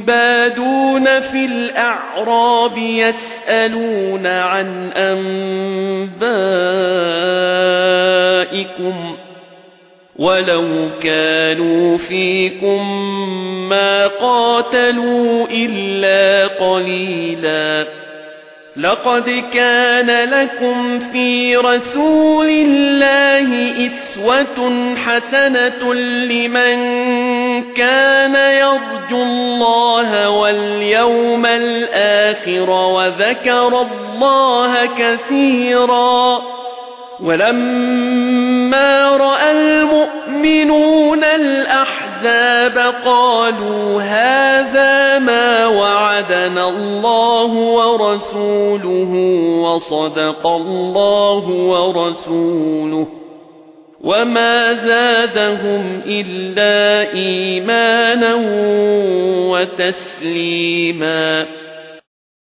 بادون في الأعراب يسألون عن أنبائكم ولو كانوا فيكم ما قاتلوا إلا قليلا. لقد كان لكم في رسول الله إسوة حسنة لمن كان يرجو الله واليوم الآخر وذكر الله كثيرا ولما رأى المؤمنون الأحزاب قالوا هذا ما وعدنا الله ورسوله وصدق الله ورسوله وما زادهم إلا إيمانا وتسليما